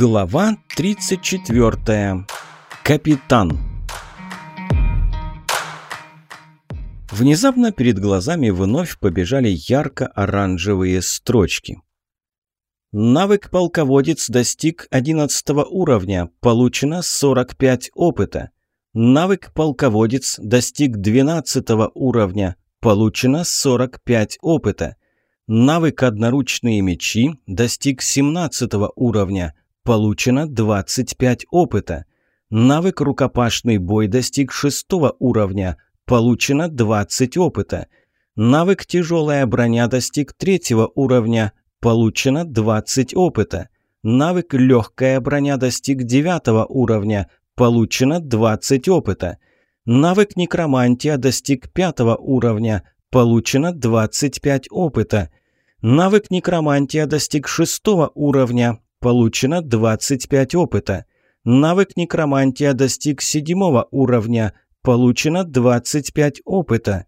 Глава 34. Капитан. Внезапно перед глазами вновь побежали ярко-оранжевые строчки. Навык полководец достиг 11 уровня, получено 45 опыта. Навык полководец достиг 12 уровня, получено 45 опыта. Навык одноручные мечи достиг 17 уровня, Получено 25 опыта. Навык рукопашный бой достиг 6 уровня. Получено 20 опыта. Навык тяжелая броня достиг 3 уровня. Получено 20 опыта. Навык легкая броня достиг 9 уровня. Получено 20 опыта. Навык некромантия достиг 5 уровня. Получено 25 опыта. Навык некромантия достиг 6 уровня. Получено 25 опыта. Навык некромантия достиг седьмого уровня. Получено 25 опыта.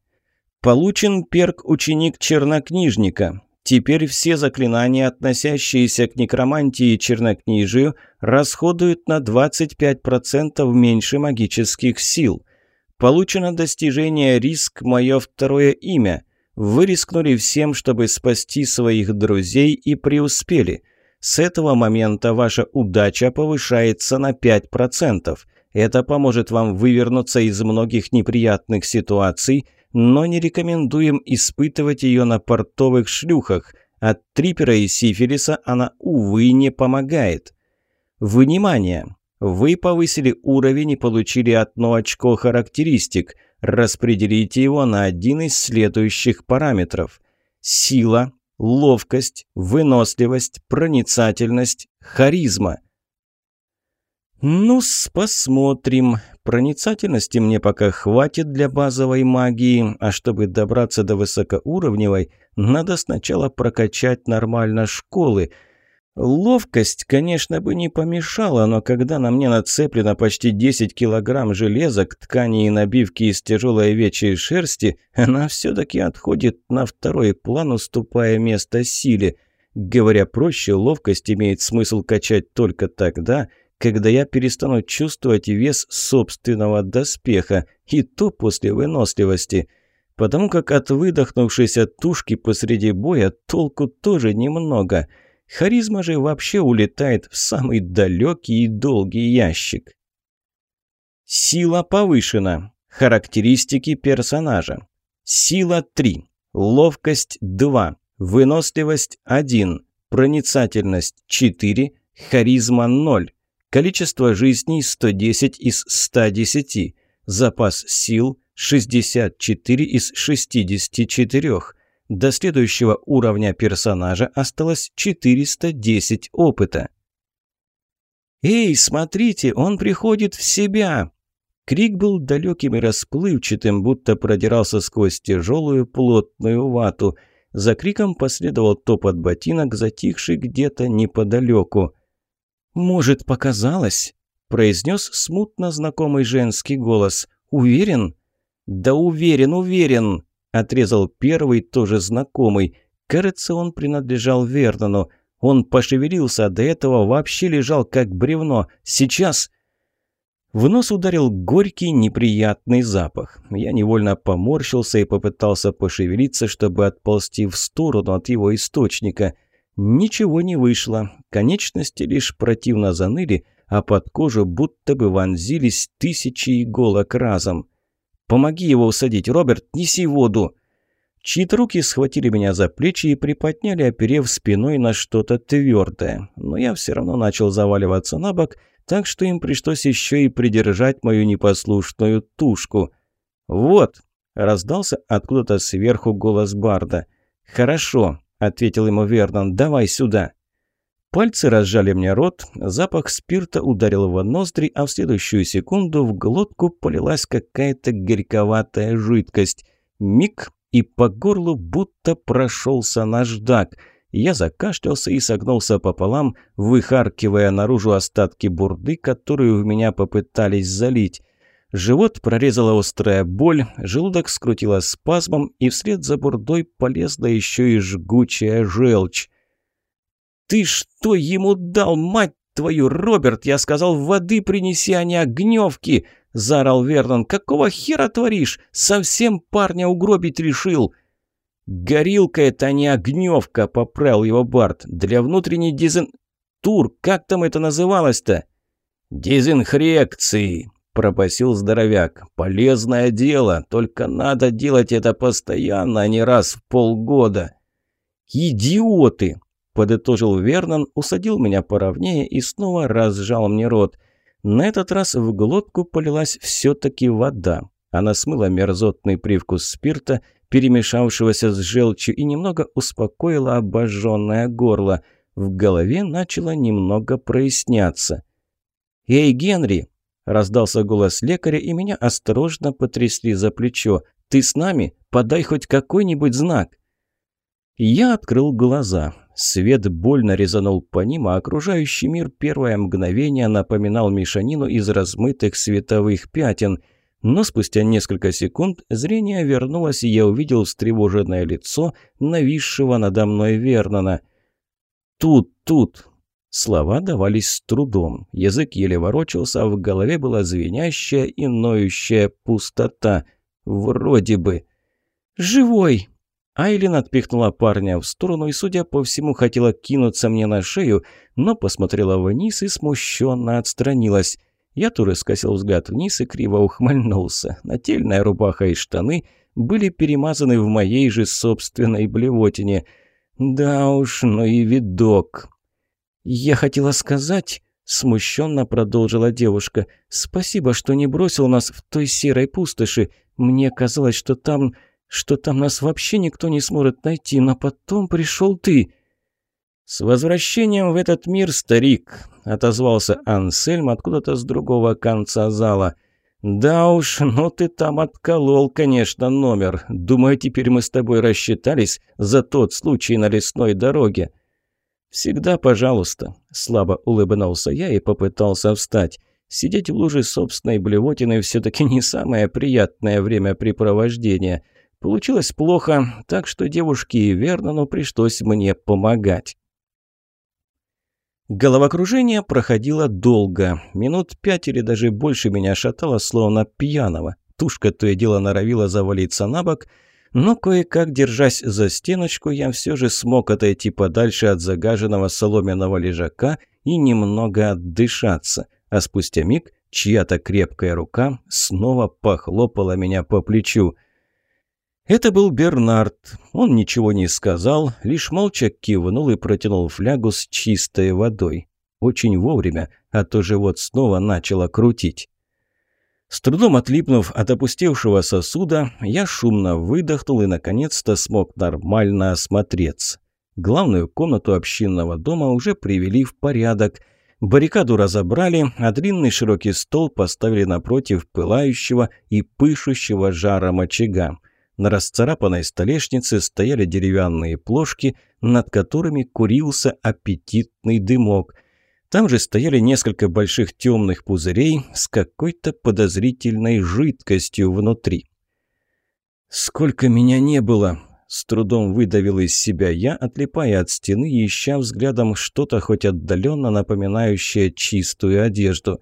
Получен перк ученик чернокнижника. Теперь все заклинания, относящиеся к некромантии и чернокнижию, расходуют на 25% меньше магических сил. Получено достижение «Риск. Мое второе имя». Вы рискнули всем, чтобы спасти своих друзей и преуспели. С этого момента ваша удача повышается на 5%. Это поможет вам вывернуться из многих неприятных ситуаций, но не рекомендуем испытывать ее на портовых шлюхах. От трипера и сифилиса она, увы, не помогает. Внимание! Вы повысили уровень и получили одно очко характеристик. Распределите его на один из следующих параметров. Сила ловкость, выносливость, проницательность, харизма. ну посмотрим. Проницательности мне пока хватит для базовой магии, а чтобы добраться до высокоуровневой, надо сначала прокачать нормально школы – Ловкость, конечно, бы не помешала, но когда на мне нацеплено почти 10 килограмм железок, ткани и набивки из тяжелой овечьей шерсти, она все-таки отходит на второй план, уступая место силе. Говоря проще, ловкость имеет смысл качать только тогда, когда я перестану чувствовать вес собственного доспеха, и то после выносливости – потому как от выдохнувшейся тушки посреди боя толку тоже немного – Харизма же вообще улетает в самый далекий и долгий ящик. Сила повышена. Характеристики персонажа. Сила 3. Ловкость 2. Выносливость 1. Проницательность 4. Харизма 0. Количество жизней 110 из 110. Запас сил 64 из 64. До следующего уровня персонажа осталось 410 опыта. «Эй, смотрите, он приходит в себя!» Крик был далеким и расплывчатым, будто продирался сквозь тяжелую плотную вату. За криком последовал топот ботинок, затихший где-то неподалеку. «Может, показалось?» – произнес смутно знакомый женский голос. «Уверен?» «Да уверен, уверен!» Отрезал первый, тоже знакомый. Кажется, он принадлежал Вернону. Он пошевелился, а до этого вообще лежал как бревно. Сейчас... В нос ударил горький неприятный запах. Я невольно поморщился и попытался пошевелиться, чтобы отползти в сторону от его источника. Ничего не вышло. Конечности лишь противно заныли, а под кожу будто бы вонзились тысячи иголок разом. «Помоги его усадить, Роберт, неси воду!» Чьи-то руки схватили меня за плечи и приподняли, оперев спиной на что-то твердое. Но я все равно начал заваливаться на бок, так что им пришлось еще и придержать мою непослушную тушку. «Вот!» – раздался откуда-то сверху голос Барда. «Хорошо», – ответил ему Вернон, – «давай сюда». Пальцы разжали мне рот, запах спирта ударил в ноздри, а в следующую секунду в глотку полилась какая-то горьковатая жидкость. Миг, и по горлу будто прошелся наждак. Я закашлялся и согнулся пополам, выхаркивая наружу остатки бурды, которую в меня попытались залить. Живот прорезала острая боль, желудок скрутило спазмом, и вслед за бурдой полезла еще и жгучая желчь. «Ты что ему дал, мать твою, Роберт, я сказал, воды принеси, а не огневки!» — заорал Вернон. «Какого хера творишь? Совсем парня угробить решил!» «Горилка — это не огневка!» — поправил его Барт. «Для внутренней дизен...» «Тур, как там это называлось-то?» «Дезинхрекции!» — пропасил здоровяк. «Полезное дело, только надо делать это постоянно, а не раз в полгода». «Идиоты!» — подытожил Вернон, усадил меня поровнее и снова разжал мне рот. На этот раз в глотку полилась все-таки вода. Она смыла мерзотный привкус спирта, перемешавшегося с желчью, и немного успокоила обожженное горло. В голове начало немного проясняться. «Эй, Генри!» – раздался голос лекаря, и меня осторожно потрясли за плечо. «Ты с нами? Подай хоть какой-нибудь знак!» Я открыл глаза. Свет больно резанул по ним, а окружающий мир первое мгновение напоминал мешанину из размытых световых пятен. Но спустя несколько секунд зрение вернулось, и я увидел встревоженное лицо нависшего надо мной Вернона. «Тут, тут!» Слова давались с трудом. Язык еле ворочался, а в голове была звенящая и ноющая пустота. Вроде бы. «Живой!» Айлин отпихнула парня в сторону и, судя по всему, хотела кинуться мне на шею, но посмотрела вниз и смущенно отстранилась. Я тоже скосил взгляд вниз и криво ухмыльнулся. Нательная рубаха и штаны были перемазаны в моей же собственной блевотине. Да уж, ну и видок. «Я хотела сказать...» — смущенно продолжила девушка. «Спасибо, что не бросил нас в той серой пустоши. Мне казалось, что там что там нас вообще никто не сможет найти, но потом пришел ты». «С возвращением в этот мир, старик!» — отозвался Ансельм откуда-то с другого конца зала. «Да уж, ну ты там отколол, конечно, номер. Думаю, теперь мы с тобой рассчитались за тот случай на лесной дороге». «Всегда пожалуйста», — слабо улыбнулся я и попытался встать. Сидеть в луже собственной блевотины все-таки не самое приятное времяпрепровождение — Получилось плохо, так что девушке и Вернону пришлось мне помогать. Головокружение проходило долго. Минут пять или даже больше меня шатало, словно пьяного. Тушка то и дело норовила завалиться на бок, но кое-как, держась за стеночку, я все же смог отойти подальше от загаженного соломенного лежака и немного отдышаться. А спустя миг чья-то крепкая рука снова похлопала меня по плечу – это был Бернард. Он ничего не сказал, лишь молча кивнул и протянул флягу с чистой водой. Очень вовремя, а то живот снова начало крутить. С трудом отлипнув от опустевшего сосуда, я шумно выдохнул и, наконец-то, смог нормально осмотреться. Главную комнату общинного дома уже привели в порядок. Баррикаду разобрали, а длинный широкий стол поставили напротив пылающего и пышущего жаром очага. На расцарапанной столешнице стояли деревянные плошки, над которыми курился аппетитный дымок. Там же стояли несколько больших темных пузырей с какой-то подозрительной жидкостью внутри. «Сколько меня не было!» С трудом выдавил из себя я, отлипая от стены ища взглядом что-то хоть отдаленно напоминающее чистую одежду.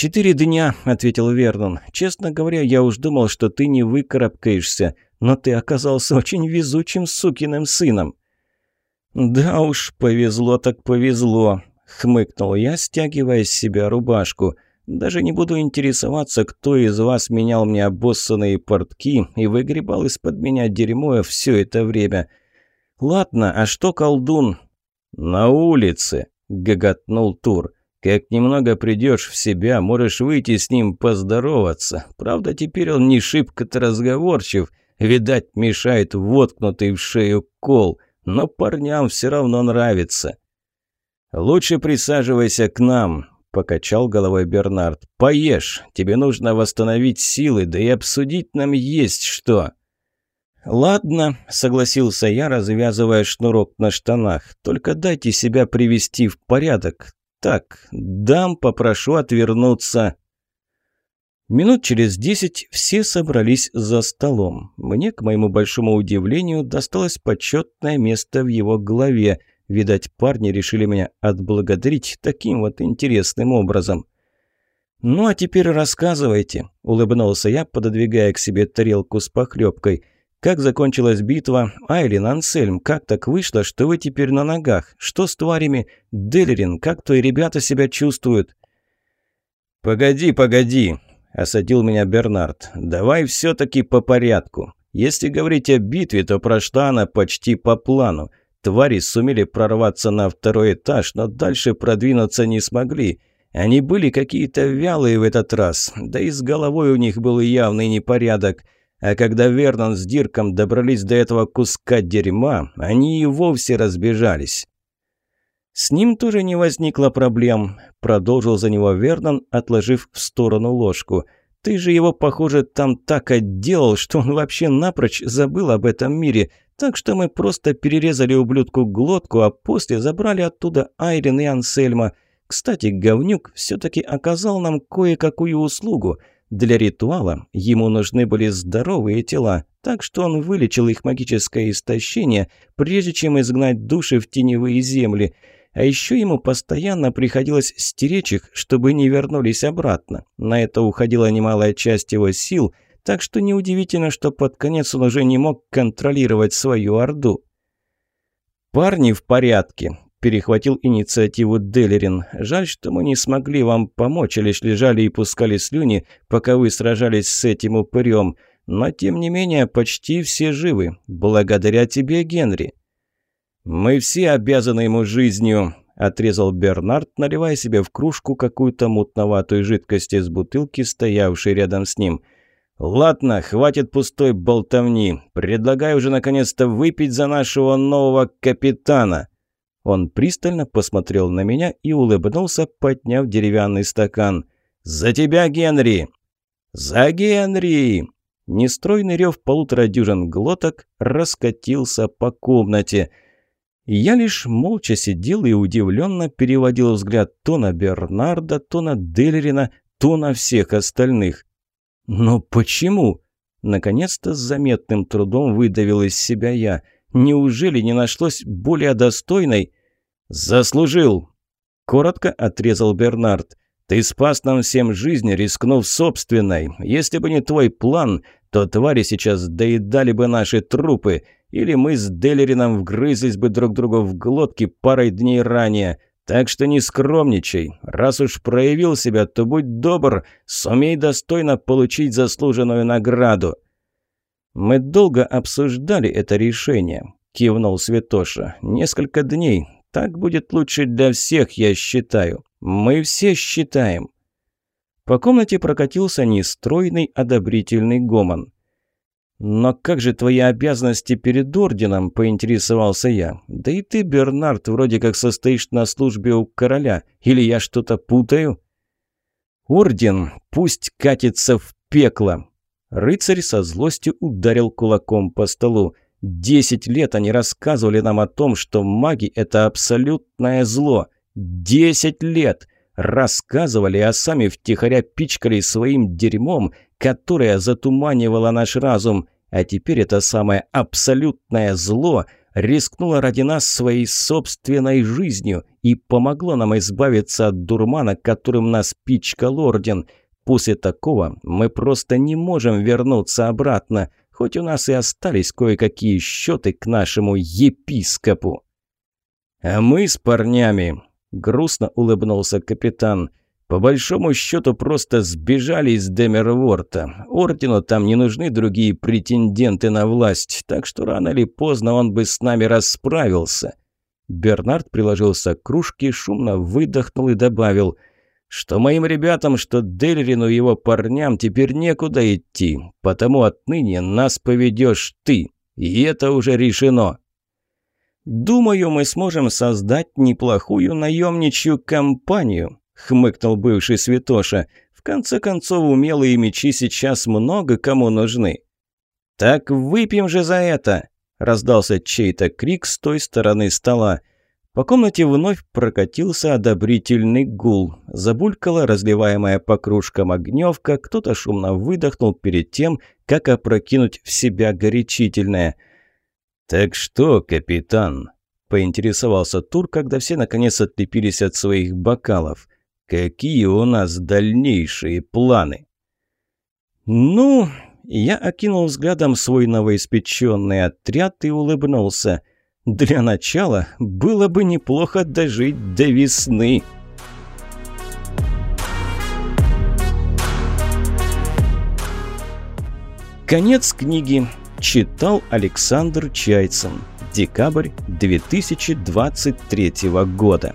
«Четыре дня», — ответил Вернон. «Честно говоря, я уж думал, что ты не выкарабкаешься, но ты оказался очень везучим сукиным сыном». «Да уж, повезло так повезло», — хмыкнул я, стягивая с себя рубашку. «Даже не буду интересоваться, кто из вас менял мне обоссанные портки и выгребал из-под меня дерьмо все это время. Ладно, а что колдун?» «На улице», — гоготнул Тур. Как немного придешь в себя, можешь выйти с ним поздороваться. Правда, теперь он не шибко-то разговорчив. Видать, мешает воткнутый в шею кол. Но парням все равно нравится. «Лучше присаживайся к нам», — покачал головой Бернард. «Поешь. Тебе нужно восстановить силы, да и обсудить нам есть что». «Ладно», — согласился я, развязывая шнурок на штанах. «Только дайте себя привести в порядок. «Так, дам, попрошу отвернуться». Минут через десять все собрались за столом. Мне, к моему большому удивлению, досталось почетное место в его главе. Видать, парни решили меня отблагодарить таким вот интересным образом. «Ну а теперь рассказывайте», – улыбнулся я, пододвигая к себе тарелку с похлебкой. «Как закончилась битва? Айлин, Ансельм, как так вышло, что вы теперь на ногах? Что с тварями? Делерин, как твои ребята себя чувствуют?» «Погоди, погоди», – осадил меня Бернард. «Давай все-таки по порядку. Если говорить о битве, то прошла она почти по плану. Твари сумели прорваться на второй этаж, но дальше продвинуться не смогли. Они были какие-то вялые в этот раз, да и с головой у них был явный непорядок. А когда Вернон с Дирком добрались до этого куска дерьма, они и вовсе разбежались. «С ним тоже не возникло проблем», – продолжил за него Вернон, отложив в сторону ложку. «Ты же его, похоже, там так отделал, что он вообще напрочь забыл об этом мире, так что мы просто перерезали ублюдку глотку, а после забрали оттуда Айрин и Ансельма. Кстати, говнюк все-таки оказал нам кое-какую услугу. Для ритуала ему нужны были здоровые тела, так что он вылечил их магическое истощение, прежде чем изгнать души в теневые земли. А еще ему постоянно приходилось стеречь их, чтобы не вернулись обратно. На это уходила немалая часть его сил – так что неудивительно, что под конец он уже не мог контролировать свою орду. «Парни в порядке», – перехватил инициативу Делерин. «Жаль, что мы не смогли вам помочь, а лишь лежали и пускали слюни, пока вы сражались с этим упырем. Но, тем не менее, почти все живы. Благодаря тебе, Генри». «Мы все обязаны ему жизнью», – отрезал Бернард, наливая себе в кружку какую-то мутноватую жидкость из бутылки, стоявшей рядом с ним – «Ладно, хватит пустой болтовни. Предлагаю уже наконец-то выпить за нашего нового капитана». Он пристально посмотрел на меня и улыбнулся, подняв деревянный стакан. «За тебя, Генри!» «За Генри!» Нестройный рев полутора дюжин глоток раскатился по комнате. Я лишь молча сидел и удивленно переводил взгляд то на Бернарда, то на Делерина, то на всех остальных. «Но почему?» Наконец-то с заметным трудом выдавил из себя я. «Неужели не нашлось более достойной?» «Заслужил!» Коротко отрезал Бернард. «Ты спас нам всем жизнь, рискнув собственной. Если бы не твой план, то твари сейчас доедали бы наши трупы, или мы с Делерином вгрызлись бы друг другу в глотки парой дней ранее. Так что не скромничай. Раз уж проявил себя, то будь добр, сумей достойно получить заслуженную награду». «Мы долго обсуждали это решение», – кивнул Святоша. «Несколько дней. Так будет лучше для всех, я считаю. Мы все считаем». По комнате прокатился нестройный одобрительный гомон. «Но как же твои обязанности перед орденом?» – поинтересовался я. «Да и ты, Бернард, вроде как состоишь на службе у короля. Или я что-то путаю?» «Орден пусть катится в пекло!» Рыцарь со злостью ударил кулаком по столу. «Десять лет они рассказывали нам о том, что маги – это абсолютное зло. Десять лет!» Рассказывали, а сами втихаря пичкали своим дерьмом – которая затуманивала наш разум, а теперь это самое абсолютное зло рискнуло ради нас своей собственной жизнью и помогло нам избавиться от дурмана, которым нас пичкал Орден. После такого мы просто не можем вернуться обратно, хоть у нас и остались кое-какие счеты к нашему епископу. «А мы с парнями», — грустно улыбнулся капитан, — по большому счету просто сбежали из Демерворта. Ордену там не нужны другие претенденты на власть, так что рано или поздно он бы с нами расправился. Бернард приложился к кружке, шумно выдохнул и добавил, что моим ребятам, что Дельрину и его парням теперь некуда идти, потому отныне нас поведешь ты, и это уже решено. Думаю, мы сможем создать неплохую наемничью компанию, хмыкнул бывший святоша. «В конце концов, умелые мечи сейчас много кому нужны». «Так выпьем же за это!» – раздался чей-то крик с той стороны стола. По комнате вновь прокатился одобрительный гул. Забулькала разливаемая по кружкам огневка, кто-то шумно выдохнул перед тем, как опрокинуть в себя горячительное. «Так что, капитан?» – поинтересовался Тур, когда все наконец отлепились от своих бокалов. «Какие у нас дальнейшие планы?» «Ну...» Я окинул взглядом свой новоиспеченный отряд и улыбнулся. «Для начала было бы неплохо дожить до весны». Конец книги. Читал Александр Чайцин. Декабрь 2023 года.